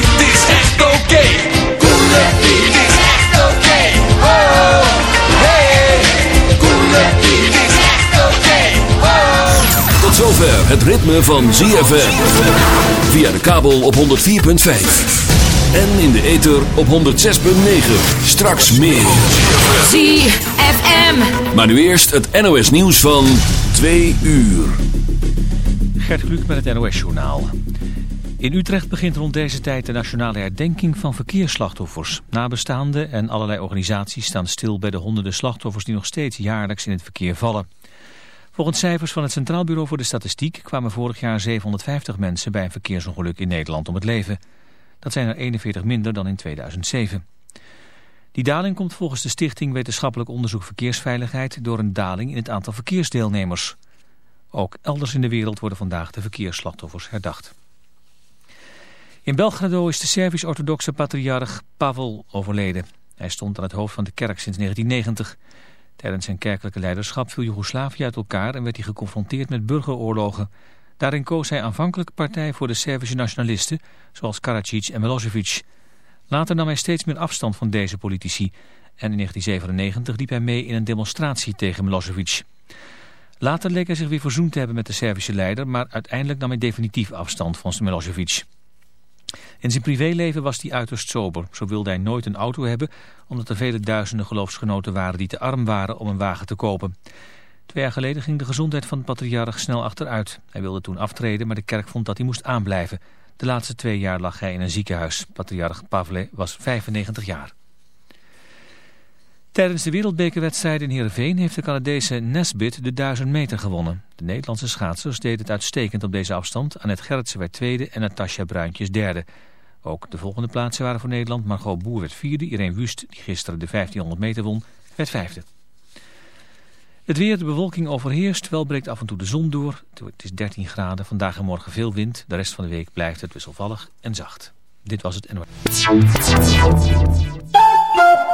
dit is echt oké. Okay. Coole is echt oké. Okay. Oh, hey. Coole is echt oké. Okay. Tot zover het ritme van ZFM. Via de kabel op 104.5. En in de ether op 106.9. Straks meer. ZFM. Maar nu eerst het NOS nieuws van 2 uur. Gert Kluk met het NOS journaal. In Utrecht begint rond deze tijd de nationale herdenking van verkeersslachtoffers. Nabestaanden en allerlei organisaties staan stil bij de honderden slachtoffers die nog steeds jaarlijks in het verkeer vallen. Volgens cijfers van het Centraal Bureau voor de Statistiek kwamen vorig jaar 750 mensen bij een verkeersongeluk in Nederland om het leven. Dat zijn er 41 minder dan in 2007. Die daling komt volgens de Stichting Wetenschappelijk Onderzoek Verkeersveiligheid door een daling in het aantal verkeersdeelnemers. Ook elders in de wereld worden vandaag de verkeersslachtoffers herdacht. In Belgrado is de Servisch-orthodoxe patriarch Pavel overleden. Hij stond aan het hoofd van de kerk sinds 1990. Tijdens zijn kerkelijke leiderschap viel Joegoslavië uit elkaar en werd hij geconfronteerd met burgeroorlogen. Daarin koos hij aanvankelijk partij voor de Servische nationalisten, zoals Karadzic en Milosevic. Later nam hij steeds meer afstand van deze politici en in 1997 liep hij mee in een demonstratie tegen Milosevic. Later leek hij zich weer verzoend te hebben met de Servische leider, maar uiteindelijk nam hij definitief afstand van Milosevic. In zijn privéleven was hij uiterst sober. Zo wilde hij nooit een auto hebben, omdat er vele duizenden geloofsgenoten waren die te arm waren om een wagen te kopen. Twee jaar geleden ging de gezondheid van de patriarch snel achteruit. Hij wilde toen aftreden, maar de kerk vond dat hij moest aanblijven. De laatste twee jaar lag hij in een ziekenhuis. Patriarch Pavle was 95 jaar. Tijdens de wereldbekerwedstrijd in Heerenveen heeft de Canadese Nesbit de 1000 meter gewonnen. De Nederlandse schaatsers deden het uitstekend op deze afstand. Annette Gerritsen werd tweede en Natasja Bruintjes derde. Ook de volgende plaatsen waren voor Nederland. Margot Boer werd vierde. Irene Wust, die gisteren de 1500 meter won, werd vijfde. Het weer, de bewolking overheerst. Wel breekt af en toe de zon door. Het is 13 graden. Vandaag en morgen veel wind. De rest van de week blijft het wisselvallig en zacht. Dit was het NOS.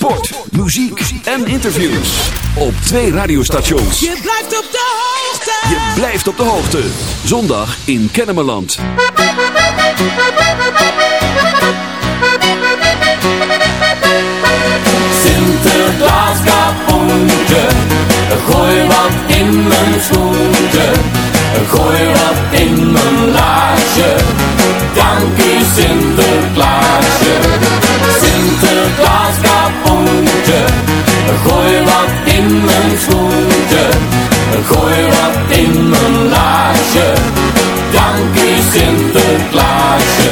Sport, muziek en interviews. Op twee radiostations. Je blijft op de hoogte. Je blijft op de hoogte. Zondag in Kennemerland. Sinterklaas kapoentje, gooi wat in mijn schoentje, gooi wat in mijn laarsje. Dank u Sinterklaasje, Sinterklaas kapoentje, gooi wat in mijn schoentje, gooi wat in mijn laarsje. Dank u Sinterklaasje.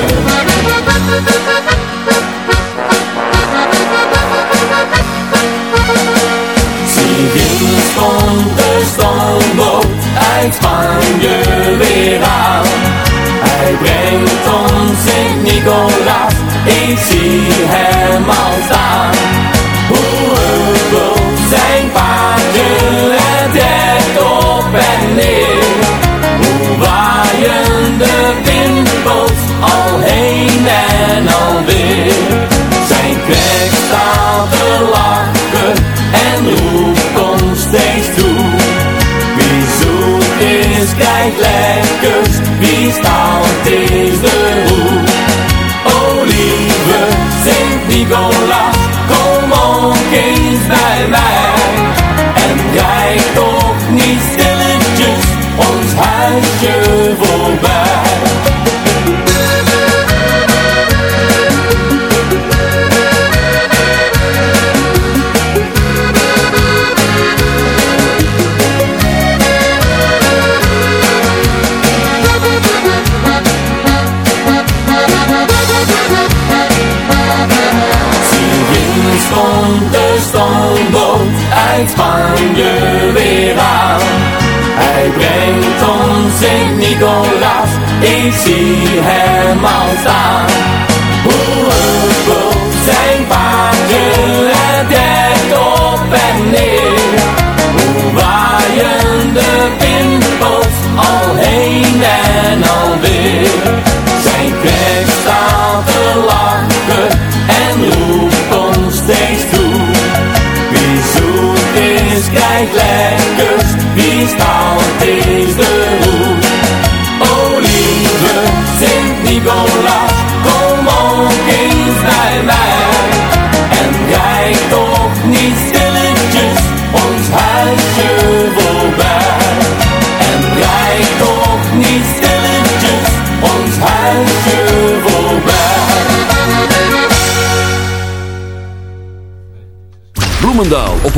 Zie wie stond de stoomboot uit Spanje weer aan. Hij brengt ons Sint-Nicolaas, ik zie hem al staan. Zijn paardje het dek op en neer. Hoe waaien de al heen en alweer. Zijn knecht staat te lachen en roept ons steeds toe. Wie zoekt is, krijgt lekkers, wie staalt is de hoe. O lieve Sint-Nicolaas, Thank you. Ik zie hem al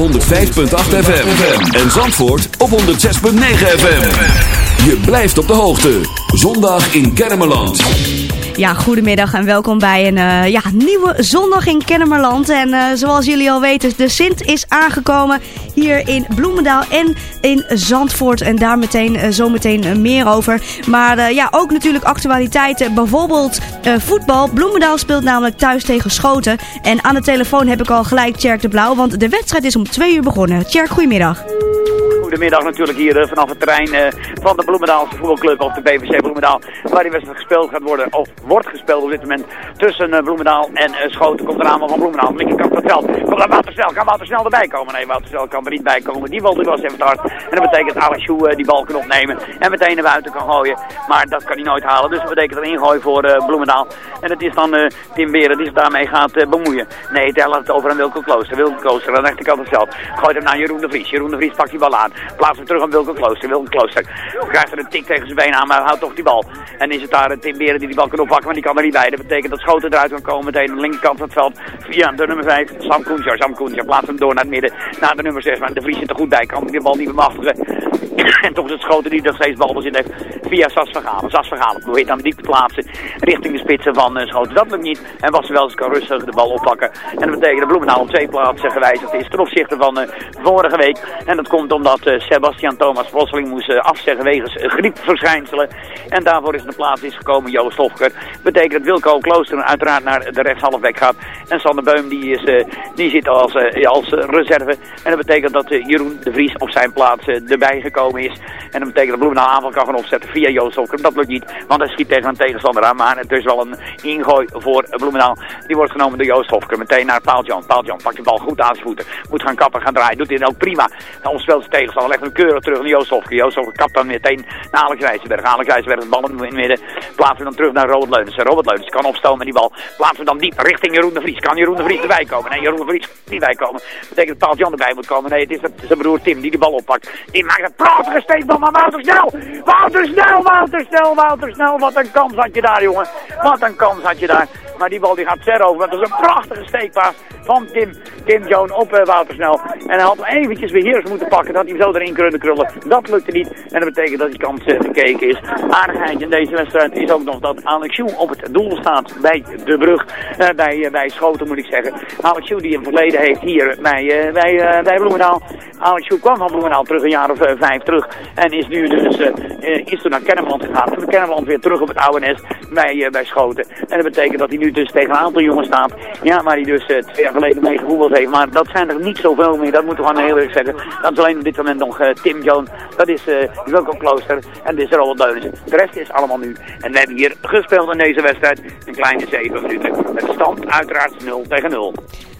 105.8 FM. En Zandvoort op 106.9 FM. Je blijft op de hoogte. Zondag in Kermeland. Ja, goedemiddag en welkom bij een eh, ja, nieuwe zondag in Kennemerland. En eh, zoals jullie al weten, de Sint is aangekomen hier in Bloemendaal en in Zandvoort. En daar meteen, uh, zometeen uh, meer over. Maar uh, ja, ook natuurlijk actualiteiten. Bijvoorbeeld voetbal. Bloemendaal speelt namelijk thuis tegen Schoten. En aan de telefoon heb ik al gelijk Tjerk de Blauw. Want de wedstrijd is om twee uur begonnen. Tjerk, goedemiddag. Goedemiddag natuurlijk hier vanaf het terrein van de Bloemendaalse voetbalclub of de BVC Bloemendaal. Waar die wedstrijd gespeeld gaat worden, of wordt gespeeld op dit moment tussen Bloemendaal en Schoten. Komt er aan van Bloemendaal, de linkerkant van het veld. Komt Snel, kan Wouter Snel erbij komen? Nee, Wouter Snel kan er niet bij komen. Die bal die was even hard. En dat betekent dat Alex Sjoe die bal kan opnemen en meteen naar buiten kan gooien. Maar dat kan hij nooit halen. Dus dat betekent een ingooi voor Bloemendaal. En het is dan Tim Beren die zich daarmee gaat bemoeien. Nee, hij laat het over aan Wilco Klooster. Wilco Klooster aan de rechterkant het veld. Gooit hem naar Jeroen de Vries. Jeroen de Vries pakt die bal aan. Plaatst hem terug aan Wilco Klooster. Wilco Klooster krijgt er een tik tegen zijn been aan, maar houdt toch die bal. En is het daar Tim Beren die die bal kan oppakken, maar die kan er niet bij. Dat betekent dat Schoten eruit kan komen meteen aan de linkerkant van het veld. Via de nummer 5, Sam Koensja. Sam Koensja plaatst hem door naar het midden. Naar de nummer 6, maar de Vries zit er goed bij. Kan die bal niet bemachtigen. en toch is het Schoten die nog steeds balbezit heeft via Sas Vergalen. Sas Vergalen probeert dan diep te plaatsen richting de spitsen van uh, Schoten. Dat lukt niet. En was wel eens kan rustig de bal oppakken. En dat betekent dat Bloemendaal op twee plaatsen gewijzigd is ten opzichte van uh, vorige week. En dat komt omdat Sebastian Thomas plotseling moest afzeggen wegens griepverschijnselen. En daarvoor is de plaats is gekomen Joost Hofker. Betekent dat Wilco Klooster uiteraard naar de rechtshalfweg gaat. En Sander Beum die, is, die zit als, als reserve. En dat betekent dat Jeroen de Vries op zijn plaats erbij gekomen is. En dat betekent dat Bloemendaal aanval kan gaan opzetten via Joost Hofker. Dat lukt niet, want hij schiet tegen een tegenstander aan. Maar het is wel een ingooi voor Bloemendaal. Die wordt genomen door Joost Hofker. Meteen naar. Paul Jan pakt de bal goed aan zijn voeten. Moet gaan kappen, gaan draaien. Doet dit ook prima. Dan speelt zijn tegenstander. Legt hem keurig terug naar Joost Hofker. Joost Hofker kapt dan meteen naar Alex Wijzenberg. Alex de bal in het midden. Plaatsen dan terug naar Robert Leunens. Robert Leunens kan opstomen met die bal. Plaatsen dan diep richting Jeroen de Vries. Kan Jeroen de Vries erbij komen? Nee, Jeroen de Vries niet bij komen. Betekent dat Paul Jan erbij moet komen. Nee, het is zijn broer Tim die de bal oppakt. Die maakt een prachtige steekbal, maar Wouter Snel! Wouter Snel, Wouter Snel, Wouter Snel. Wat een kans had je daar, jongen. Wat een kans had je daar. Maar die bal die gaat ver over. Dat is een prachtige steekpaas van Tim, Tim Joan op uh. En hij had hem eventjes beheers moeten pakken. Dat hij zo erin kunnen krullen. Dat lukte niet. En dat betekent dat die kans uh, gekeken is. Aardigheid in deze wedstrijd is ook nog dat Alex op het doel staat bij de brug. Uh, bij, bij Schoten moet ik zeggen. Alex Joe die een verleden heeft hier bij, bij, bij Bloemendaal. Alex Joe kwam van terug een jaar of vijf terug. En is nu dus is toen naar Kennemerland gegaan. Van Kennemerland weer terug op het oude bij, bij Schoten. En dat betekent dat hij nu dus tegen een aantal jongens staat. Ja, waar hij dus twee jaar geleden mee gevoetbald heeft. Maar dat zijn er niet zoveel meer. Dat moeten we gewoon heel eerlijk zeggen. Dat is alleen op dit moment nog Tim Joan. Dat is Wilco Klooster. En dit is Robert Leunis. De rest is allemaal nu. En we hebben hier gespeeld in deze wedstrijd. Een kleine 7 minuten. Met stand uiteraard 0 tegen 0.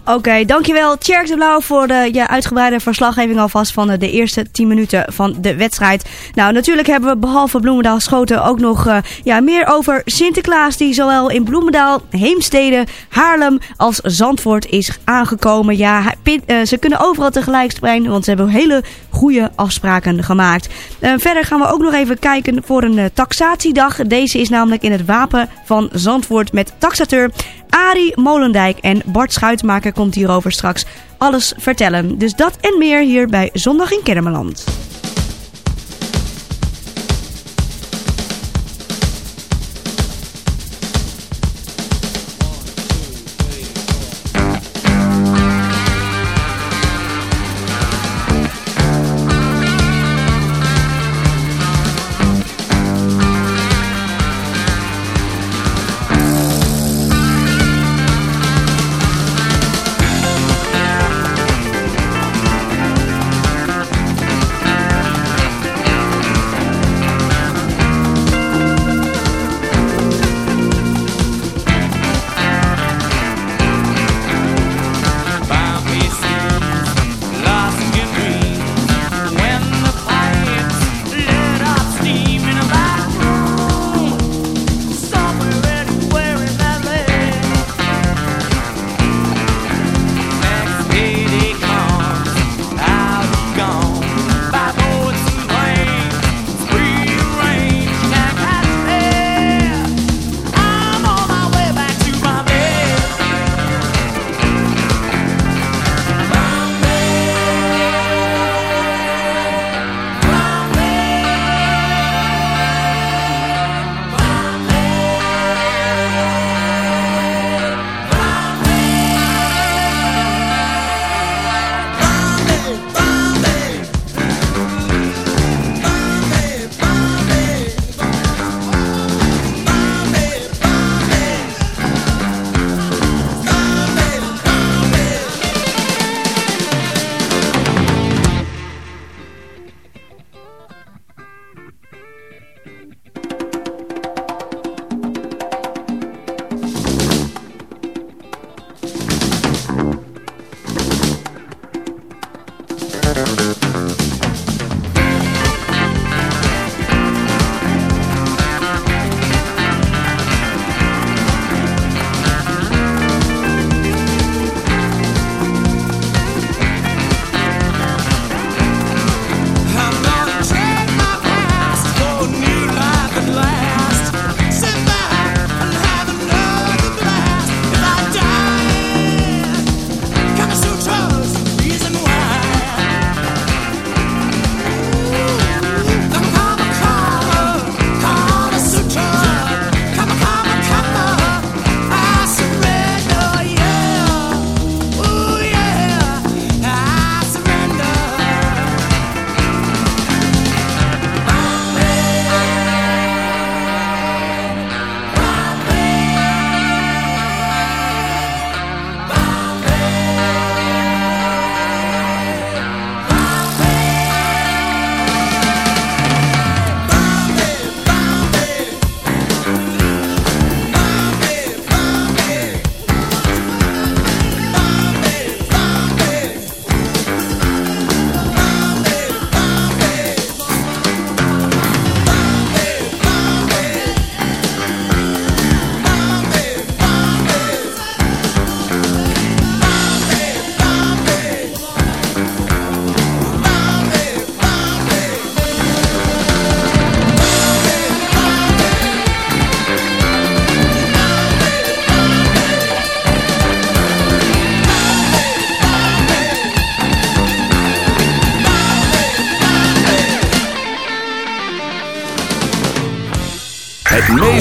Oké, dankjewel Tjerk de Blauw voor de je uitgebreide verslaggeving alvast van de, de, eerste 10 minuten van de wedstrijd. Nou, natuurlijk hebben we behalve Bloemendaal Schoten ook nog uh, ja, meer over Sinterklaas die zowel in Bloemendaal, Heemstede, Haarlem als Zandvoort is aangekomen. Ja, ze kunnen overal tegelijk springen, want ze hebben hele goede afspraken gemaakt. Verder gaan we ook nog even kijken voor een taxatiedag. Deze is namelijk in het wapen van Zandvoort met taxateur Arie Molendijk en Bart Schuitmaker komt hierover straks alles vertellen. Dus dat en meer hier bij Zondag in Kermeland.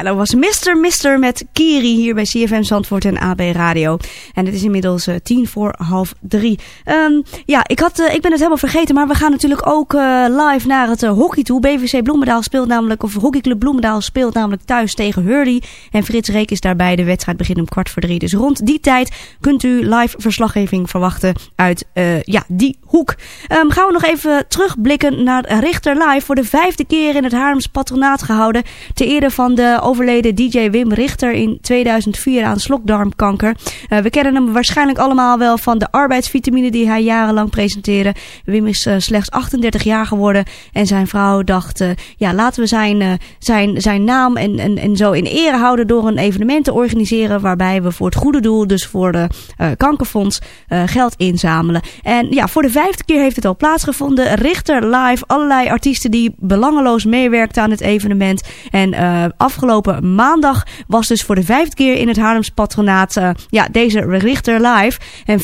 Dat was Mr. Mister met Kiri hier bij CFM Zandvoort en AB Radio. En het is inmiddels uh, tien voor half drie. Um, ja, ik, had, uh, ik ben het helemaal vergeten, maar we gaan natuurlijk ook uh, live naar het hockey toe. BVC Bloemendaal speelt namelijk, of Hockeyclub Bloemendaal speelt namelijk thuis tegen Hurley. En Frits Reek is daarbij. De wedstrijd begint om kwart voor drie. Dus rond die tijd kunt u live verslaggeving verwachten uit ja, die hoek. Um, gaan we nog even terugblikken naar Richter Live. Voor de vijfde keer in het Haarlems patronaat gehouden. Ter ere van de overleden DJ Wim Richter in 2004 aan slokdarmkanker. we kennen hem waarschijnlijk allemaal wel van de arbeidsvitamine die hij jarenlang presenteerde. Wim is slechts 38 jaar geworden en zijn vrouw dacht, ja laten we zijn, zijn, zijn naam en, en, en zo in ere houden door een evenement te organiseren waarbij we voor het goede doel, dus voor de kankerfonds, geld inzamelen. En ja, voor de vijfde keer heeft het al plaatsgevonden. Richter live, allerlei artiesten die belangeloos meewerkten aan het evenement. En uh, afgelopen maandag was dus voor de vijfde keer in het Haarlems patronaat uh, ja, deze Richter live. En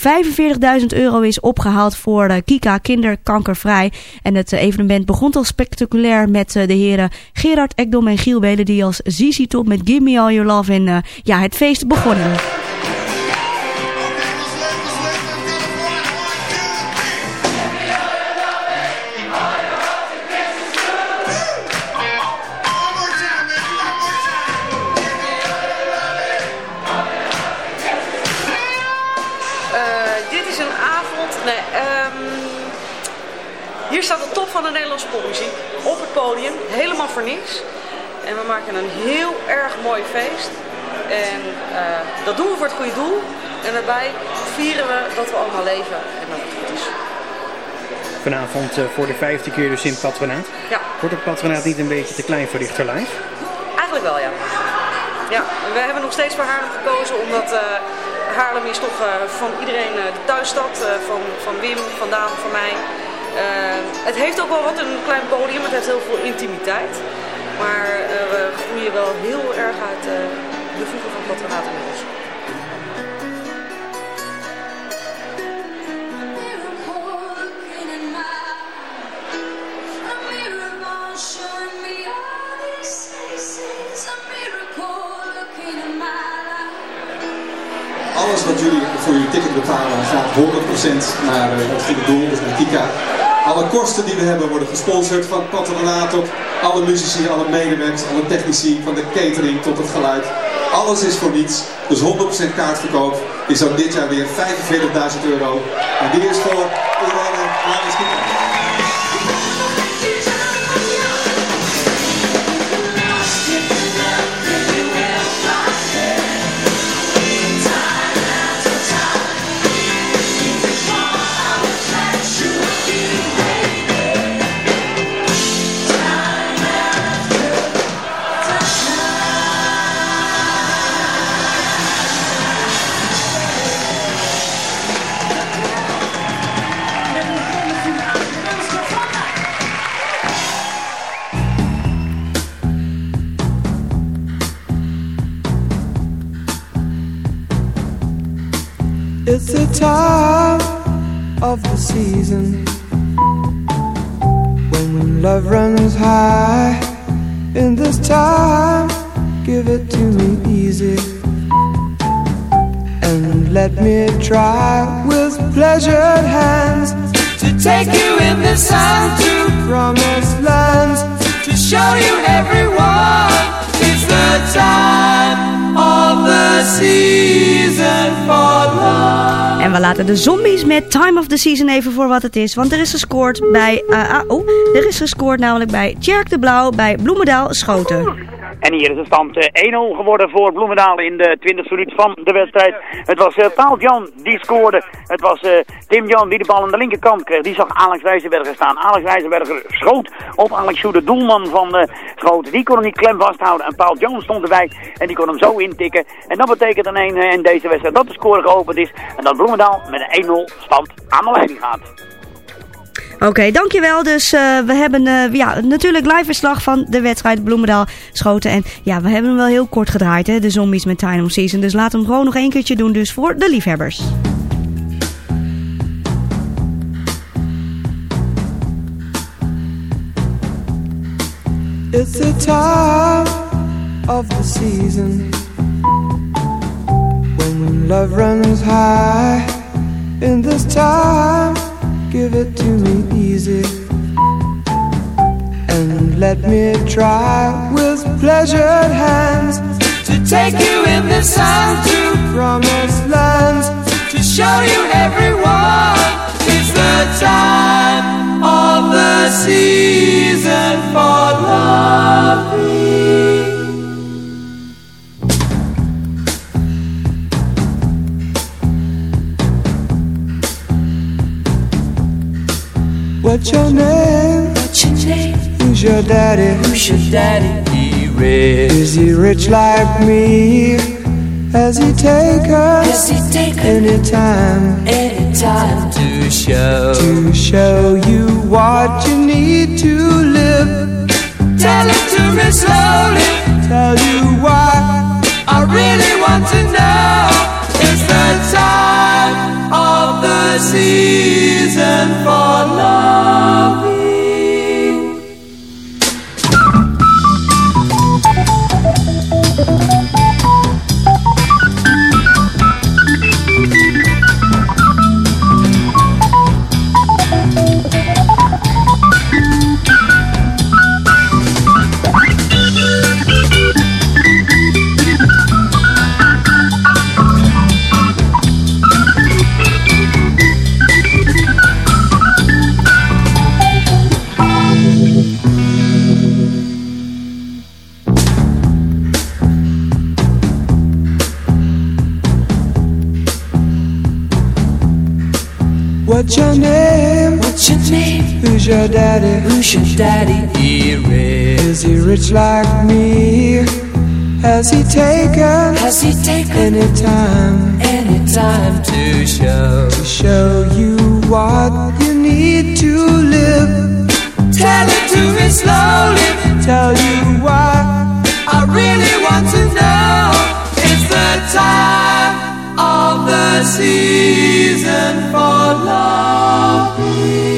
45.000 euro is opgehaald voor uh, Kika Kinderkankervrij. En het evenement begon al spectaculair met de heren Gerard Ekdom en Giel Belen die als ZZ Top met Give Me All Your Love in ja, het feest begonnen. Voor niks. En we maken een heel erg mooi feest. En uh, dat doen we voor het goede doel. En daarbij vieren we dat we allemaal leven en dat het goed is. Vanavond uh, voor de vijfde keer dus in het patronaat. Ja. Wordt het patronaat niet een beetje te klein voor Richter Live? Eigenlijk wel, ja. Ja, we hebben nog steeds voor Haarlem gekozen omdat uh, Haarlem is toch van iedereen de thuisstad. van, van Wim, van Daan, van mij. Uh, het heeft ook wel wat, een klein podium, het heeft heel veel intimiteit. Maar uh, we groeien wel heel erg uit uh, de voegen van patronaat inmiddels. Alles wat jullie voor jullie ticket betalen gaat 100% naar het goede doel, dus naar Kika. Alle kosten die we hebben worden gesponsord van het tot alle muzici, alle medewerkers, alle technici, van de catering tot het geluid. Alles is voor niets. Dus 100% kaartverkoop is ook dit jaar weer 45.000 euro. En die is voor Irene Laris of the season when love runs high. In this time, give it to me easy and let me try with pleasured hands to take you in the sun to promised lands to show you everyone. It's the time En we laten de zombies met Time of the Season even voor wat het is. Want er is gescoord bij... Uh, oh, er is gescoord namelijk bij Tjerk de Blauw bij Bloemendaal Schoten. En hier is de stand 1-0 eh, geworden voor Bloemendaal in de 20e minuut van de wedstrijd. Het was uh, Paul Jan die scoorde. Het was uh, Tim Jan die de bal aan de linkerkant kreeg. Die zag Alex Wijzenberger staan. Alex Wijzenberger schoot op Alex Joe, de doelman van de Schoten. Die kon hem niet klem vasthouden. En Paul Jan stond erbij en die kon hem zo intikken. En dat betekent dan een, in deze wedstrijd dat de score geopend is. En dat Bloemendaal met een 1-0 stand aan de leiding gaat. Oké, dankjewel. Dus uh, we hebben uh, ja, natuurlijk live verslag van de wedstrijd Bloemendaal Schoten. En ja, we hebben hem wel heel kort gedraaid, hè, de zombies met Time of Season. Dus we hem gewoon nog één keertje doen, dus voor de liefhebbers. It's the time of the season When love runs high In this time give it to me easy. And let me try with pleasured hands to take you in the sun to promised lands to show you everyone it's the time of the season for loving What's your name? What's your name? Who's your daddy? Who's your daddy? He rich. Is he rich like me? Has he take her? Does he take her? Anytime. Anytime. To show. To show you what you need to live. Tell it to me slowly. Tell you why. I really want to know season for loving. Your daddy? Who's your daddy? He rich. Is he rich like me? Has he taken? Has he taken any time? Any time to show to show you what you need to live? Tell it to me slowly. Tell you why I really want to know. It's the time of the season for loving.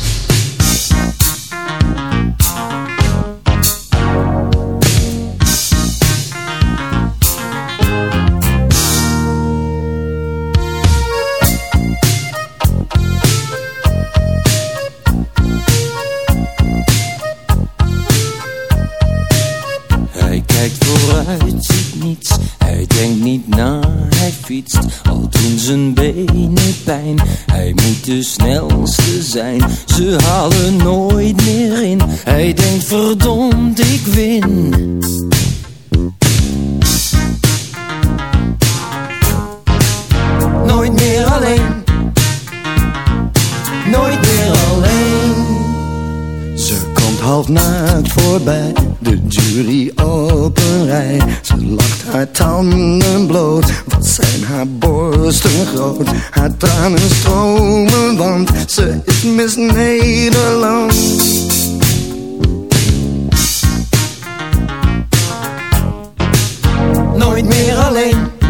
Meer alleen.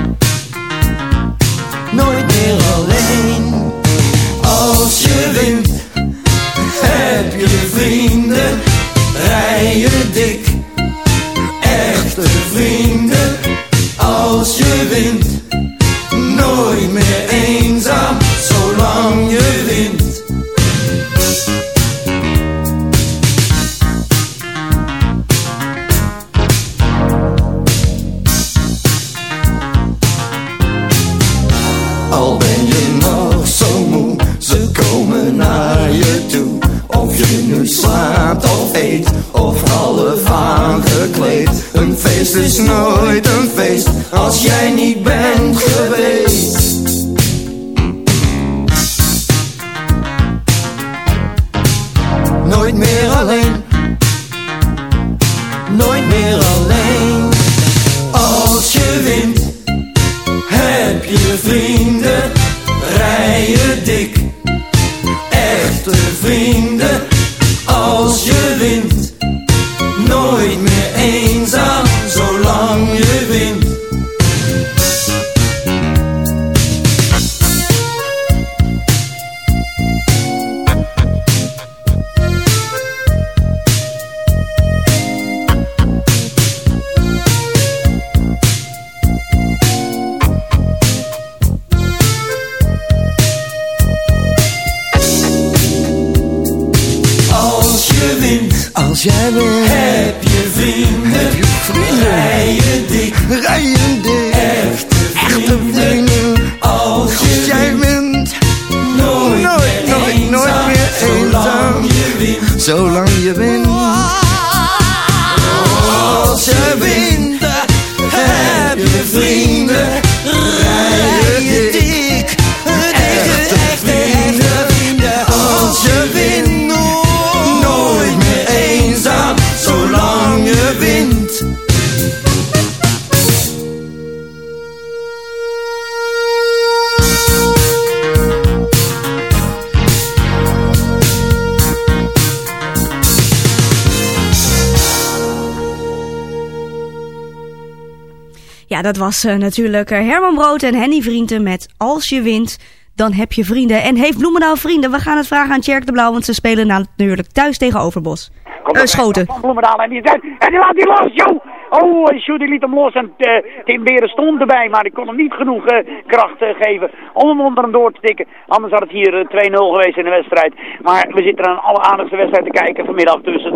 Je wint. Dat was eh, natuurlijk eh, Herman Brood en Henny Vrienden met Als je wint, dan heb je vrienden. En heeft Bloemendaal vrienden? We gaan het vragen aan Tjerk de Blauw, want ze spelen natuurlijk thuis tegen Overbos. Eh, Schoten. Bloemendaal en die, en die laat die los, joh! Oh, Sjoerd liet hem los en eh, Tim Beren stond erbij, maar ik kon hem niet genoeg eh, kracht eh, geven om hem onder hem door te tikken. Anders had het hier eh, 2-0 geweest in de wedstrijd. Maar we zitten aan alle aardigste wedstrijd te kijken vanmiddag tussen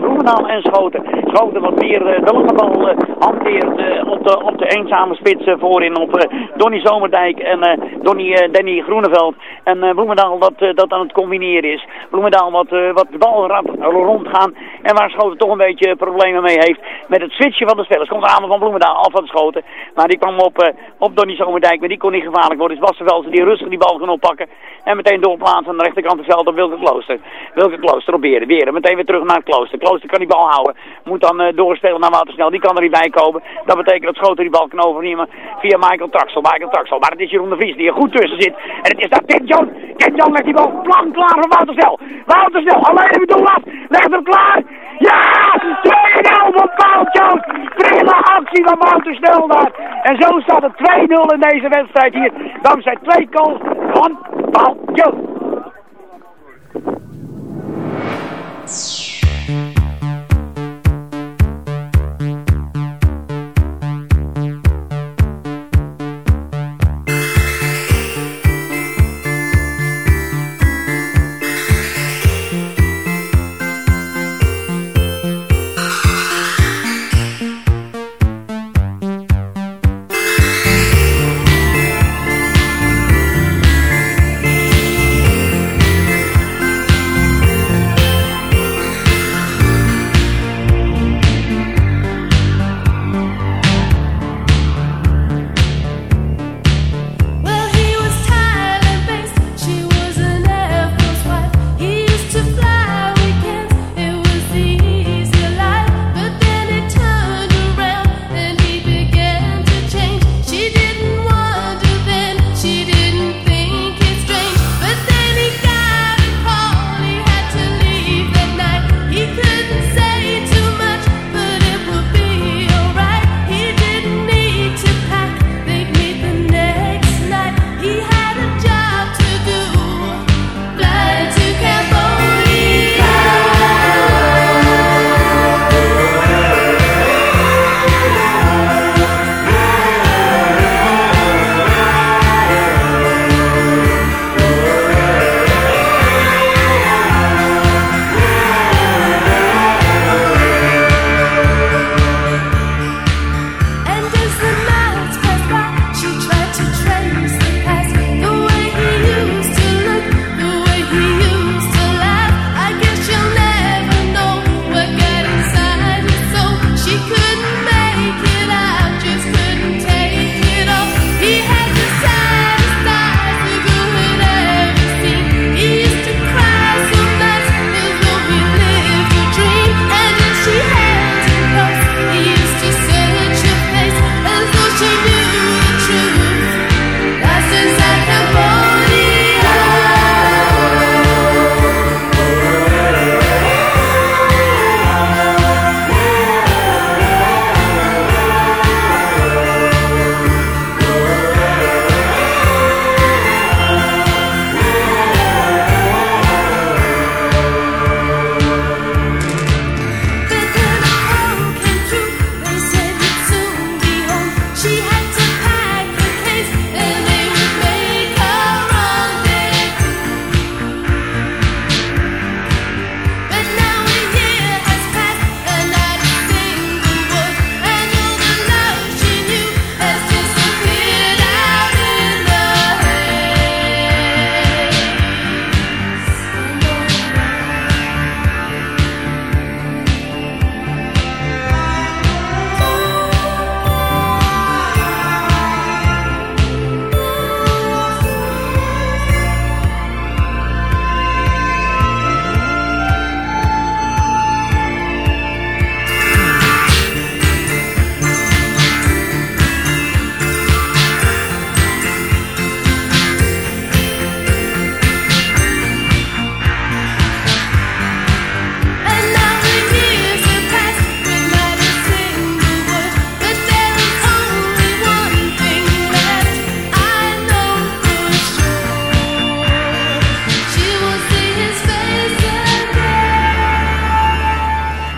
Bloemendaal en Schoten. Schoten wat meer de lange hanteert op, de, op de eenzame spits voorin op Donny Zomerdijk en Donny, Danny Groeneveld. En Bloemendaal dat, dat aan het combineren is. Bloemendaal wat, wat de bal rondgaan en waar Schoten toch een beetje problemen mee heeft met het switchen van de spelers. Komt aan van Bloemendaal af van Schoten. Maar die kwam op, eh, op Donny Zomerdijk, maar die kon niet gevaarlijk worden. Dus Wassenvelsen die rustig die bal kan oppakken en meteen doorplaatsen aan de rechterkant het veld op Wilke Klooster. Wilke Klooster op. Beren meteen weer terug naar het Klooster. Klooster kan die bal houden. Moet dan eh, doorspelen naar Woutersnel. Die kan er niet bij komen. Dat betekent dat Schoten die bal kan overnemen via Michael Taxel. Michael Taxel. Maar het is Jeroen de Vries die er goed tussen zit. En het is daar Ken John. Ken John legt die bal plan klaar voor Woutersnel. Woutersnel. Alleen even doorlaat. Legt hem klaar. Ja! 2-0 voor Paul Jones. Prima actie van Woutersnel daar. En zo staat het 2-0 in deze wedstrijd hier. Dankzij twee goals van Paul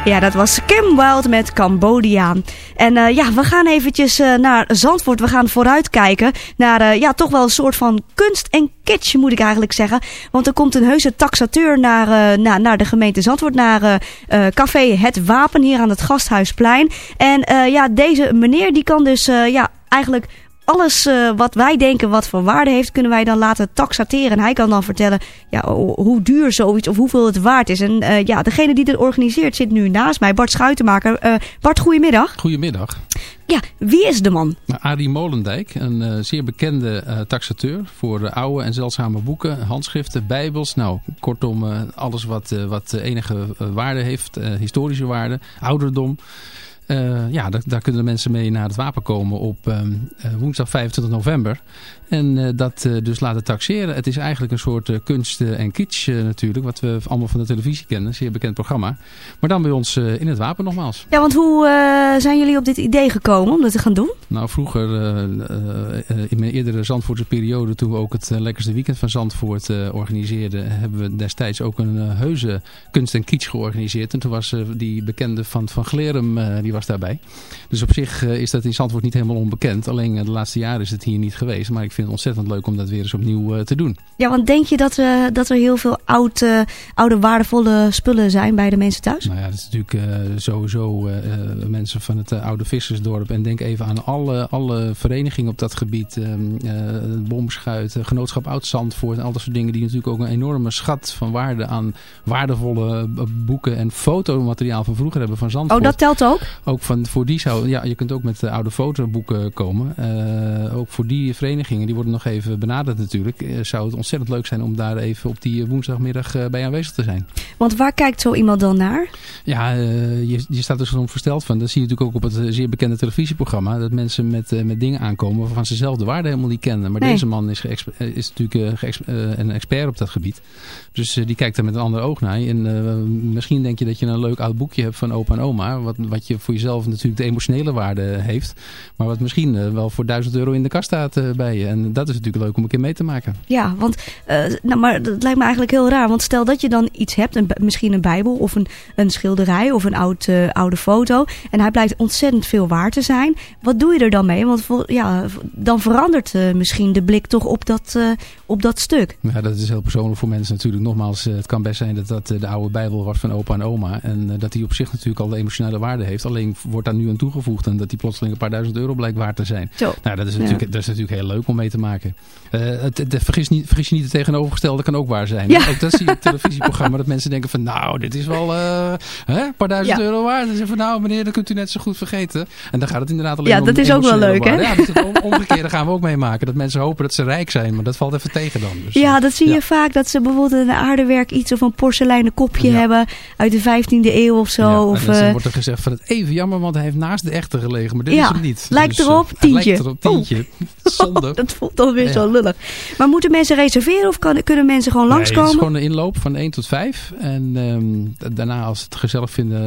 Ja, dat was Kim Wild met Cambodja. En uh, ja, we gaan eventjes uh, naar Zandvoort. We gaan vooruitkijken naar uh, ja, toch wel een soort van kunst en kitsch, moet ik eigenlijk zeggen. Want er komt een heuse taxateur naar, naar, naar de gemeente Zandvoort, naar café Het Wapen hier aan het Gasthuisplein. En ja, deze meneer die kan dus ja, eigenlijk alles uh, wat wij denken wat voor waarde heeft, kunnen wij dan laten taxateren. En hij kan dan vertellen ja, hoe duur zoiets of hoeveel het waard is. En uh, ja, degene die dit organiseert zit nu naast mij, Bart Schuitenmaker. Uh, Bart, goedemiddag. Goedemiddag. Ja, wie is de man? Nou, Arie Molendijk, een zeer bekende taxateur voor oude en zeldzame boeken, handschriften, bijbels. Nou, kortom, alles wat, wat enige waarde heeft, historische waarde, ouderdom. Uh, ja, daar, daar, kunnen de mensen mee naar het wapen komen op uh, woensdag 25 november. En uh, dat dus laten taxeren. Het is eigenlijk een soort kunst en kitsch natuurlijk. Wat we allemaal van de televisie kennen. Een zeer bekend programma. Maar dan bij ons in het wapen nogmaals. Ja, want hoe zijn jullie op dit idee gekomen om dat te gaan doen? Nou, vroeger in mijn eerdere Zandvoortse periode. Toen we ook het lekkerste weekend van Zandvoort organiseerden. Hebben we destijds ook een heuse kunst en kitsch georganiseerd. En toen was die bekende van Van Glerum... die was daarbij. Dus op zich is dat in Zandvoort niet helemaal onbekend. Alleen de laatste jaren is het hier niet geweest. Maar ik vind het ontzettend leuk om dat weer eens opnieuw uh, te doen. Ja, want denk je dat, dat er heel veel oud, oude waardevolle spullen zijn bij de mensen thuis? Nou ja, dat is natuurlijk sowieso mensen van het oude vissersdorp. En denk even aan alle, alle verenigingen op dat gebied. Bomschuit, Genootschap Oud Zandvoort en al dat soort dingen. Die natuurlijk ook een enorme schat van waarde aan waardevolle boeken en fotomateriaal van vroeger hebben van Zandvoort. Oh, dat telt ook? ook van, voor die zou, ja, je kunt ook met oude fotoboeken komen. Uh, ook voor die verenigingen, die worden nog even benaderd natuurlijk. Uh, zou het ontzettend leuk zijn om daar even op die woensdagmiddag uh, bij aanwezig te zijn. Want waar kijkt zo iemand dan naar? Ja, je, je staat er soms versteld van. Dat zie je natuurlijk ook op het zeer bekende televisieprogramma. Dat mensen met, met dingen aankomen waarvan ze zelf de waarde helemaal niet kennen. Maar nee. deze man is, is natuurlijk een expert op dat gebied. Dus die kijkt er met een ander oog naar. En misschien denk je dat je een leuk oud boekje hebt van opa en oma. Wat, wat je voor jezelf natuurlijk de emotionele waarde heeft. Maar wat misschien uh, wel voor 1000 euro in de kast staat uh, bij je. En dat is natuurlijk leuk om een keer mee te maken. Ja, want uh, nou, maar dat lijkt me eigenlijk heel raar. Want stel dat je dan iets hebt, een, misschien een bijbel of een, een schilderij of een oud, oude foto. En hij blijkt ontzettend veel waard te zijn. Wat doe je er dan mee? Want ja, dan verandert misschien de blik toch op dat, op dat stuk. Ja, dat is heel persoonlijk voor mensen natuurlijk. Nogmaals, het kan best zijn dat dat de oude bijbel was van opa en oma. En dat die op zich natuurlijk al de emotionele waarde heeft. Alleen wordt daar nu aan toegevoegd en dat die plotseling een paar duizend euro blijkt waard te zijn. Zo. Nou, dat is, natuurlijk, dat is natuurlijk heel leuk om mee te maken. Uh, het, het, vergis, niet, vergis je niet het tegenovergestelde, kan ook waar zijn. Ja. Ook dat zie je in het televisieprogramma, dat mensen denken van nou, dit is wel uh, hè, een paar duizend Ja. euro waard. En van nou meneer, dat kunt u net zo goed vergeten. En dan gaat het inderdaad alleen Ja, om dat is ook wel leuk, hè? waarde. Ja, dat is het om- omgekeerde gaan we ook meemaken. Dat mensen hopen dat ze rijk zijn, maar dat valt even tegen dan. Dus, Ja, dat zie ja. je vaak. Dat ze bijvoorbeeld een aardewerk iets of een porseleinen kopje hebben uit de 15e eeuw of zo. Ja, of, en dan eh, wordt er gezegd van het even jammer, want hij heeft naast de echte gelegen. Maar dit is hem niet. lijkt Dus, eh, erop, tientje. lijkt erop, tientje. Zonde. dat voelt dan weer zo lullig. Maar moeten mensen reserveren of kan, kunnen mensen gewoon Nee, langskomen? het is gewoon een inloop van 1 tot 5. En ehm, da- daarna, als ze het gezellig vinden,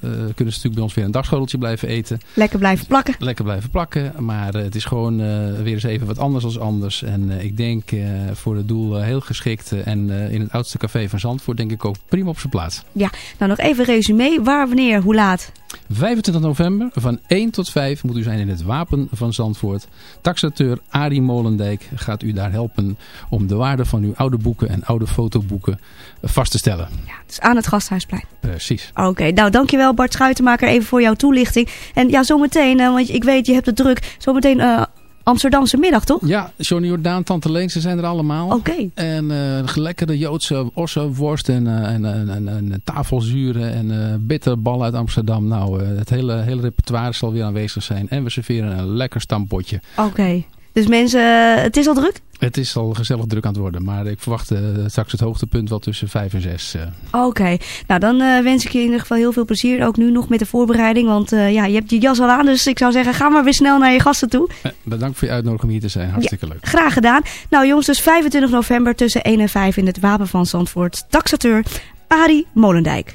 eh, kunnen ze natuurlijk bij ons weer een dagschoteltje blijven eten. Lekker blijven plakken. Lekker blijven plakken. Maar het is gewoon weer eens even wat anders als anders. En ik denk eh, voor het doel eh, heel geschikt. eh, en in het oudste café van Zandvoort denk ik ook prima op zijn plaats. Ja, nou nog even resume. Waar, wanneer, hoe laat? 25 november van 1 tot 5 moet u zijn in het Wapen van Zandvoort. Taxateur Arie Molendijk gaat u daar helpen om de waarde van uw oude boeken en oude fotoboeken vast te stellen. Dus aan het Gasthuisplein. Precies. Oké, nou dankjewel Bart Schuitenmaker even voor jouw toelichting. En ja, zometeen, want ik weet je hebt het druk. Zometeen Amsterdamse middag, toch? Ja, Johnny Jordaan, Tante Leen, ze zijn er allemaal. Oké. En eh lekkere Joodse ossenworst en, eh, en, en, en, en tafelzuren en eh bitterbal uit Amsterdam. Nou, het hele, hele repertoire zal weer aanwezig zijn. En we serveren een lekker stampotje. Oké. Dus mensen, eh, het is al druk? Het is al gezellig druk aan het worden. Maar ik verwacht eh, straks het hoogtepunt wel tussen 5 en 6. Oké, nou dan eh, wens ik je in ieder geval heel veel plezier. Ook nu nog met de voorbereiding. Want eh, ja, je hebt je jas al aan. Dus ik zou zeggen, ga maar weer snel naar je gasten toe. bedankt voor je uitnodiging om hier te zijn. Hartstikke leuk. Graag gedaan. Nou jongens, dus 25 november tussen 1 en 5 in het Wapen van Zandvoort. Taxateur Arie Molendijk.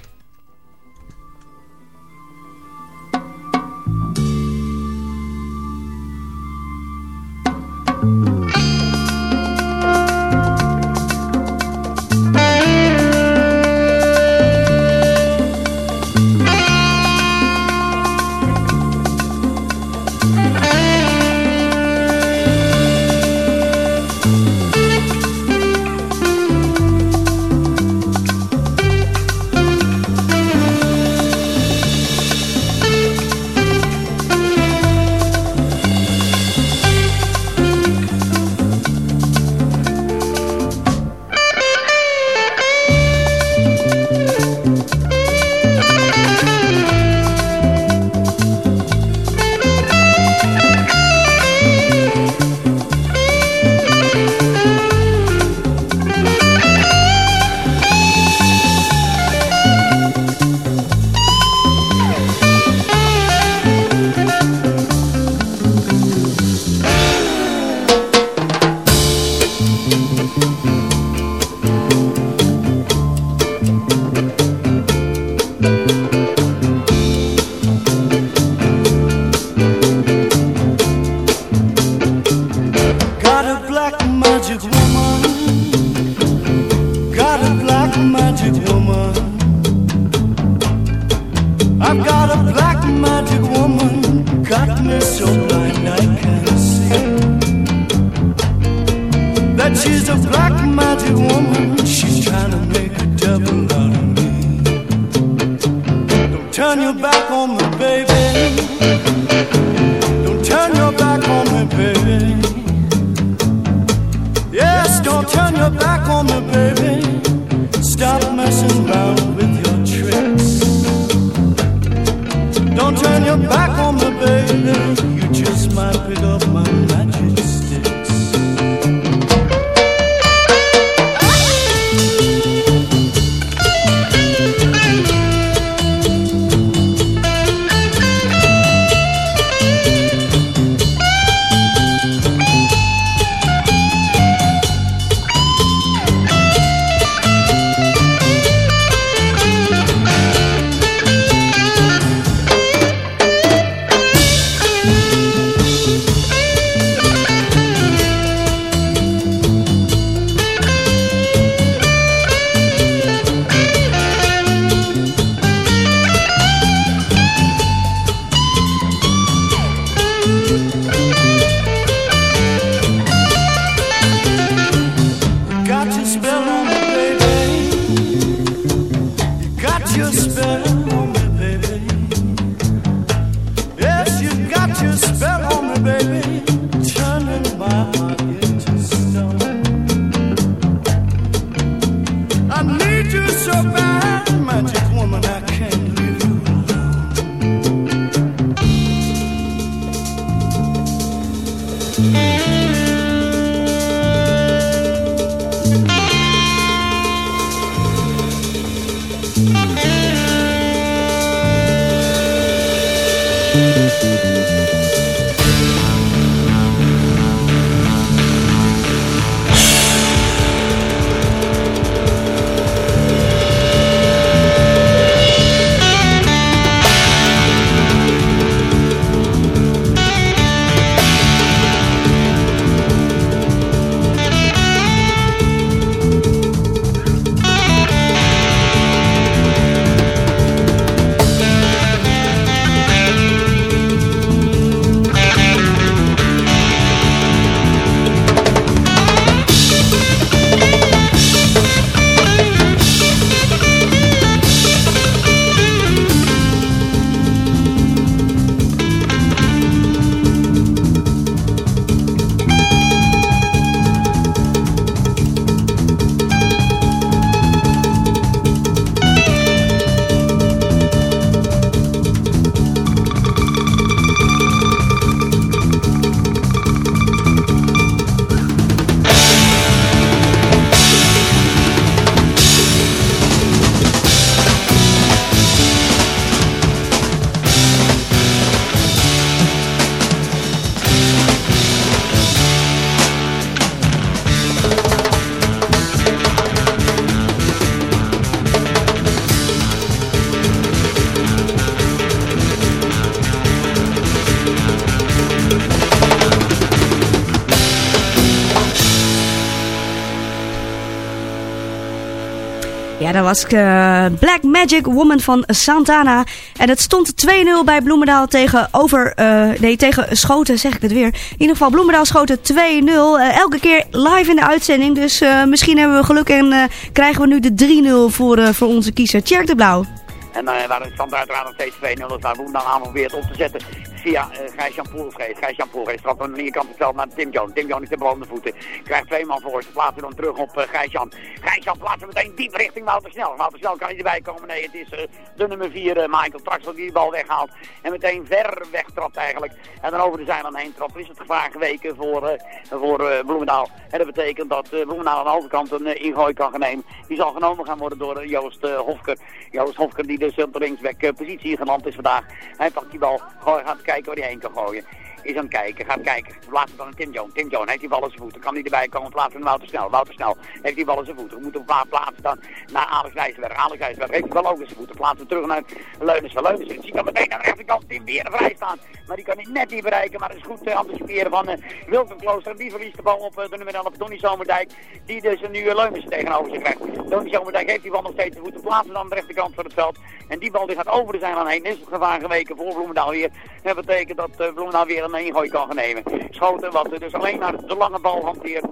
Ja, dat was eh, Black Magic Woman van Santana. En het stond 2-0 bij Bloemendaal tegen over, eh, nee, tegen Schoten, zeg ik het weer. In ieder geval, Bloemendaal schoten 2-0. Eh, elke keer live in de uitzending. Dus misschien hebben we geluk en krijgen we nu de 3-0 voor, voor onze kiezer. Tjerk de Blauw. En uh, waar de stand uiteraard nog steeds 2-0 is, waar Bloemendaal aan probeert op te zetten via uh, Gijs-Jan Poelgeest. Gijs-Jan Poelgeest trapt aan de linkerkant het naar Tim Jones. Tim Jones is de bal aan de voeten. Krijgt twee man voor. Ze plaatsen dan terug op uh, Gijs-Jan. Gijs-Jan plaatsen meteen diep richting Wouter Snel. Wouter Snel kan niet erbij komen. Nee, het is uh, de nummer 4, Michael Traxel, die de bal weghaalt. En meteen ver wegtrapt eigenlijk. En dan over de zijlijn heen trapt. Is het gevaar geweken voor, voor Bloemendaal. En dat betekent dat Bloemendaal aan de overkant een ingooi kan gaan nemen. Die zal genomen gaan worden door Joost Hofker. Joost Hofker die de centerlingsback positie geland is vandaag. Hij pakt die bal, gaat kijken waar hij heen kan gooien. Is aan het kijken, gaat kijken. Laat het dan aan Tim Jones. Tim Jones heeft die bal aan zijn voeten. Kan hij erbij komen, plaatsen aan Wouter Snel. Wouter Snel heeft die bal aan zijn voeten. We moeten hem plaatsen dan naar Alex Wijsberg. Alex Wijsberg heeft bal ook aan zijn voeten. Plaatsen terug naar Leunissen. Leunissen. Die kan meteen aan de rechterkant Tim weer vrij staan. Maar die kan hij net niet bereiken. Maar het is goed uh, anticiperen van uh, Wilken Klooster. Die verliest de bal op uh, de nummer 11 Donny Zomerdijk. Die dus nu uh, Leunissen tegenover zich krijgt. Donny Zomerdijk heeft die bal nog steeds te voeten. Plaatsen dan aan de rechterkant van het veld. En die bal die gaat over de zijlijn heen. Is het gevaar geweken voor Bloemendaal weer. Dat betekent dat uh, weer een ingooi kan gaan nemen. Schoten wat dus alleen naar de lange bal hanteert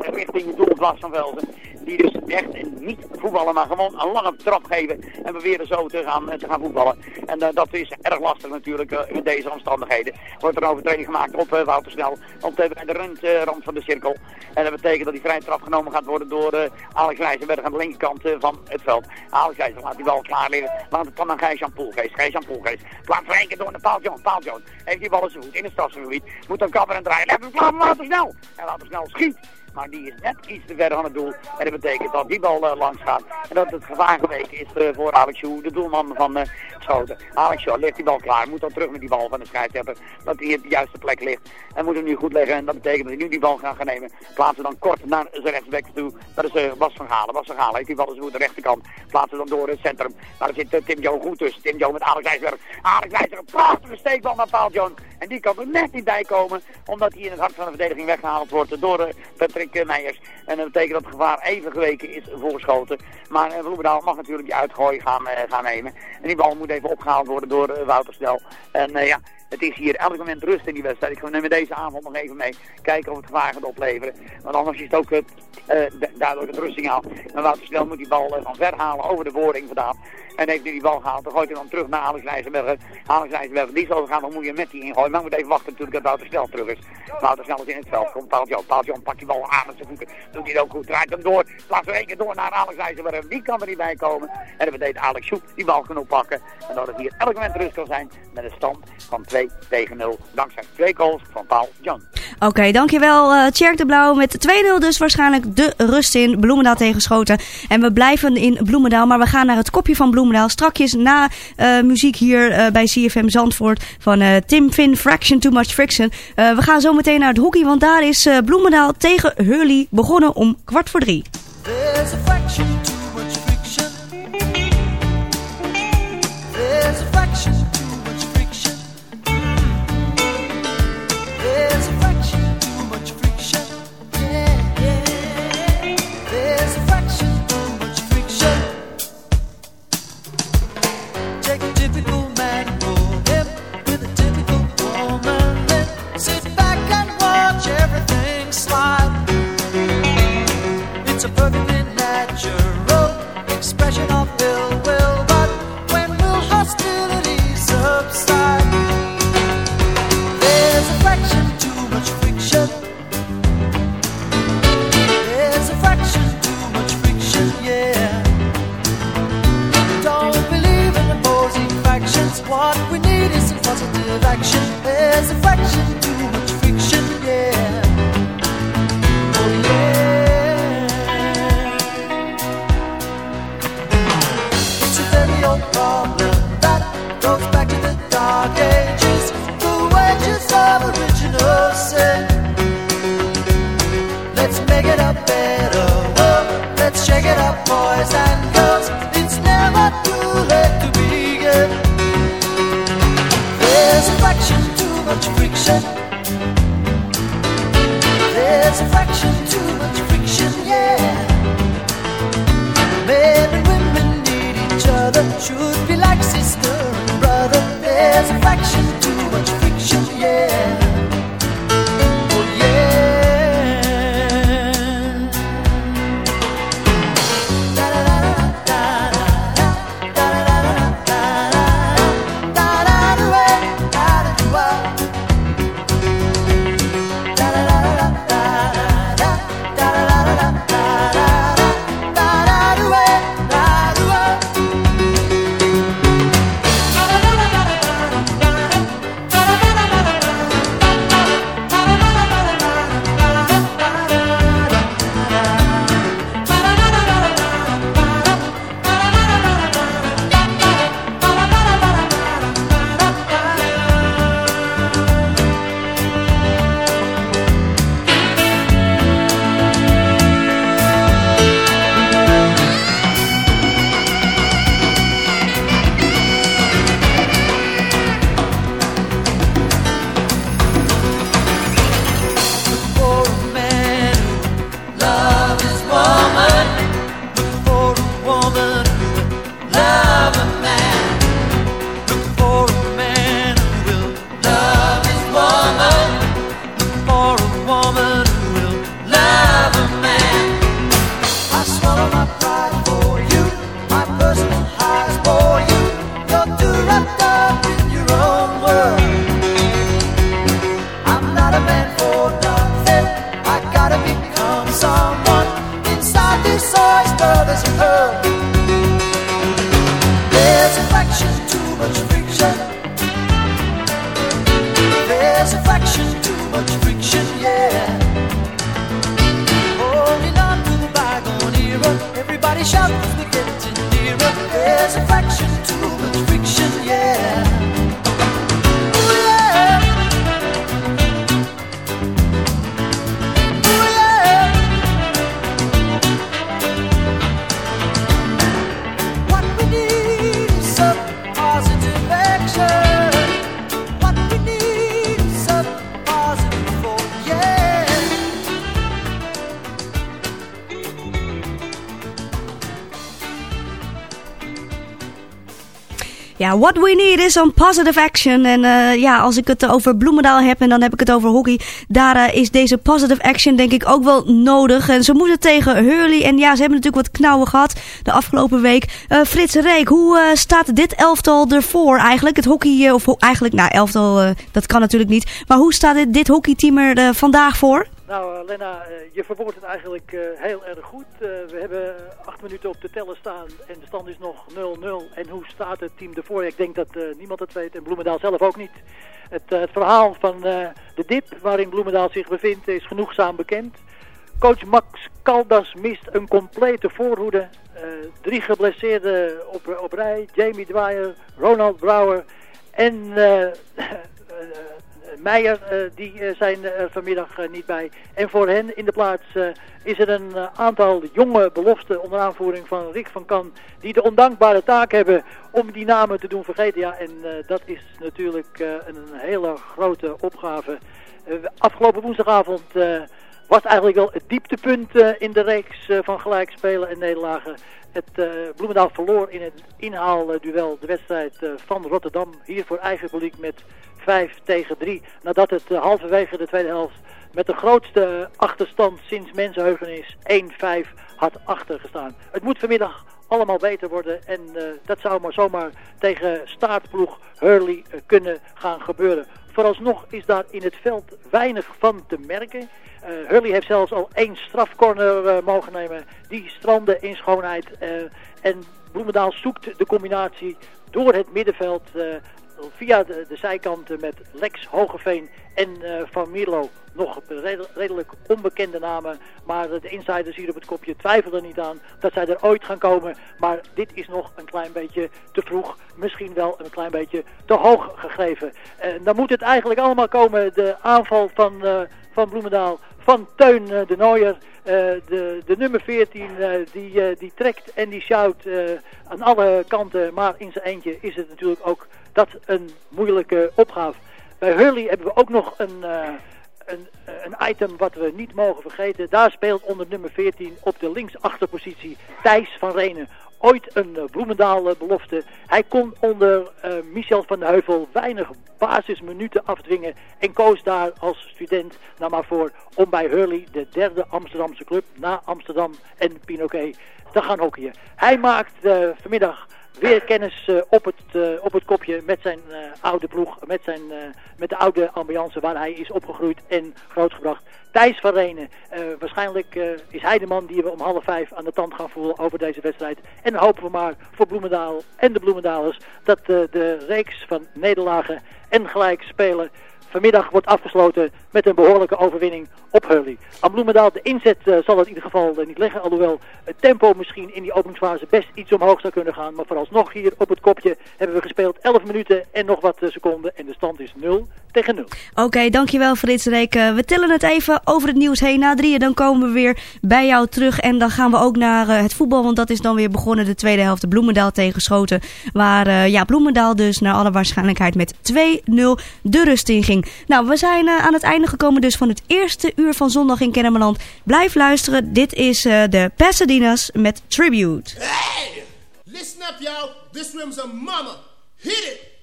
richting het doel Blas van Velzen. Die dus echt niet voetballen, maar gewoon een lange trap geven en proberen zo te gaan, te gaan voetballen. En uh, dat is erg lastig natuurlijk uh, in deze omstandigheden. Wordt er een overtreding gemaakt op uh, Wouter Snel, op de, de rand, rand van de cirkel. En dat betekent dat die vrije trap genomen gaat worden door Alex Wijzenberg aan de linkerkant van het veld. Alex Wijzenberg laat die bal klaar liggen, laat het dan aan Gijs-Jan Poelgeest. Gijs-Jan Poelgeest plaat één keer door naar Paul Jones. Paul Jones heeft die bal in zijn voet het stadsgebied, moet dan kapper en draaien. Let hem Snel. En Wouter Snel schiet maar die is net iets te ver aan het doel. En dat betekent dat die bal uh, langs gaat. En dat het gevaar geweken is uh, voor Alex Joe, de doelman van uh, Schoten. Alex Joe ligt die bal klaar, moet dan terug met die bal van de scheidsrechter. Dat hij op de juiste plek ligt. En moet hem nu goed leggen. En dat betekent dat hij nu die bal gaat gaan nemen. Plaatsen dan kort naar zijn rechtsback toe. Dat is Bas van Galen. Bas van Galen heeft die bal dus goed de rechterkant. Plaatsen dan door het centrum. Daar zit Tim Joe goed tussen. Tim Joe met Alex IJsberg. Alex IJsberg, een prachtige steekbal naar Paul Jones. En die kan er net niet bij komen. Omdat hij in het hart van de verdediging weggehaald wordt door Patrick En dat betekent dat het gevaar even geweken is voorgeschoten. Maar uh, Bloemendaal mag natuurlijk die uitgooi gaan, uh, gaan nemen. En die bal moet even opgehaald worden door uh, Wouter Snel. En ja, het is hier elk moment rust in die wedstrijd. Ik neem deze avond nog even mee. Kijken of het gevaar gaat opleveren. Want anders is het ook het rusting aan. Maar Wouter Snel moet die bal van ver halen over de boring vandaan. En heeft nu die bal gehaald. Dan gooit hij dan terug naar Alex Nijsselberg. Alex Nijsselberg, die zal gaan bemoeien met die ingooi. Maar moet even wachten natuurlijk dat Wouter Snel terug is. Wouter Snel is in het veld. Komt Paul John. Paul John pakt die bal aan met zijn voeten. Doet hij het ook goed. Draait hem door. Plaatst er één keer door naar Alex Nijsselberg. Die kan er niet bij komen. En dat betekent Alex Soep die bal kan oppakken. En dat het hier elk moment rust kan zijn. Met een stand van 2 tegen 0. Dankzij twee goals van Paul John. Oké, okay, dankjewel uh, Tjerk de Blauw. Met 2-0 dus waarschijnlijk de rust in. Bloemendaal tegenschoten. En we blijven in Bloemendaal. Maar we gaan naar het kopje van Bloemendaal. Strakjes na uh, muziek hier uh, bij CFM Zandvoort van uh, Tim Finn, Fraction Too Much Friction. we gaan zo meteen naar het hockey, want daar is Bloemendaal tegen Hurley begonnen om kwart voor drie. Positive action. There's a fraction too much friction, yeah. Oh yeah. It's a very old problem that goes back to the dark ages. The wages of original sin. Let's make it a better world. Let's shake it up, boys and girls. It's never too late to begin. Too much friction. There's too much friction, yeah. Men and women need each other, should be like sister and brother. There's a fraction too much friction, yeah. What we need is some positive action. En eh, ja, als ik het over Bloemendaal heb en dan heb ik het over hockey. Daar eh, is deze positive action denk ik ook wel nodig. En ze moeten tegen Hurley. En ja, ze hebben natuurlijk wat knauwen gehad de afgelopen week. Eh, Frits Reek, hoe staat dit elftal ervoor eigenlijk? Het hockey, of eigenlijk, nou elftal, dat kan natuurlijk niet. Maar hoe staat dit, dit hockeyteam er vandaag voor? Nou, uh, Lena, uh, je verwoordt het eigenlijk uh, heel erg goed. we hebben acht minuten op de teller staan en de stand is nog 0-0. En hoe staat het team ervoor? Ik denk dat niemand het weet en Bloemendaal zelf ook niet. Het, het verhaal van de dip waarin Bloemendaal zich bevindt is genoegzaam bekend. Coach Max Caldas mist een complete voorhoede. drie geblesseerden op, op rij. Jamie Dwyer, Ronald Brouwer en... Meijer, uh, die uh, zijn er vanmiddag niet bij. En voor hen in de plaats is er een aantal jonge beloften onder aanvoering van Rick van Kan. Die de ondankbare taak hebben om die namen te doen vergeten. Ja, en dat is natuurlijk een hele grote opgave. afgelopen woensdagavond was eigenlijk wel het dieptepunt in de reeks van gelijkspelen en nederlagen. Het Bloemendaal verloor in het inhaalduel de wedstrijd van Rotterdam. Hier voor eigen publiek met 5 tegen 3. Nadat het halverwege de tweede helft met de grootste achterstand sinds mensenheugenis 1-5 had achtergestaan. Het moet vanmiddag allemaal beter worden en dat zou maar zomaar tegen staartploeg Hurley kunnen gaan gebeuren. Vooralsnog is daar in het veld weinig van te merken. Hurley heeft zelfs al één strafcorner mogen nemen. Die strandde in schoonheid. en Bloemendaal zoekt de combinatie door het middenveld via de, zijkanten met Lex Hogeveen en uh, Van Mierlo. Nog redelijk onbekende namen, maar de insiders hier op het kopje twijfelen niet aan dat zij er ooit gaan komen. Maar dit is nog een klein beetje te vroeg, misschien wel een klein beetje te hoog gegrepen. En dan moet het eigenlijk allemaal komen, de aanval van, uh, van Bloemendaal, van Teun uh, de Nooier. de, de nummer 14 die, die trekt en die shout aan alle kanten, maar in zijn eentje is het natuurlijk ook dat een moeilijke opgave. Bij Hurley hebben we ook nog een, een, een item wat we niet mogen vergeten. Daar speelt onder nummer 14 op de linksachterpositie Thijs van Renen. Ooit een uh, Bloemendaal belofte. Hij kon onder uh, Michel van de Heuvel weinig basisminuten afdwingen. En koos daar als student nou maar voor om bij Hurley, de derde Amsterdamse club, na Amsterdam en Pinoquet, te gaan hockeyen. Hij maakt vanmiddag weer kennis uh, op, het, uh, op het kopje met zijn uh, oude ploeg, met, zijn, met de oude ambiance waar hij is opgegroeid en grootgebracht. Thijs van Renen, waarschijnlijk is hij de man die we om half vijf aan de tand gaan voelen over deze wedstrijd. En hopen we maar voor Bloemendaal en de Bloemendalers dat de reeks van nederlagen en gelijk spelen vanmiddag wordt afgesloten met een behoorlijke overwinning op Hurley. Aan Bloemendaal, de inzet uh, zal het in ieder geval uh, niet leggen. Alhoewel het tempo misschien in die openingsfase best iets omhoog zou kunnen gaan. Maar vooralsnog hier op het kopje hebben we gespeeld 11 minuten en nog wat uh, seconden. En de stand is 0 tegen 0. Oké, dankjewel Frits Reek. we tillen het even over het nieuws heen. Na drieën dan komen we weer bij jou terug. En dan gaan we ook naar het voetbal. Want dat is dan weer begonnen de tweede helft. Bloemendaal tegen Schoten. Waar ja, Bloemendaal dus naar alle waarschijnlijkheid met 2-0 de rust in ging. Nou, we zijn uh, aan het einde gekomen dus van het eerste uur van zondag in Kennemerland. Blijf luisteren. Dit is uh, de Pasadena's met Tribute. Hey! Listen up, y'all. This room's a mama. Hit it!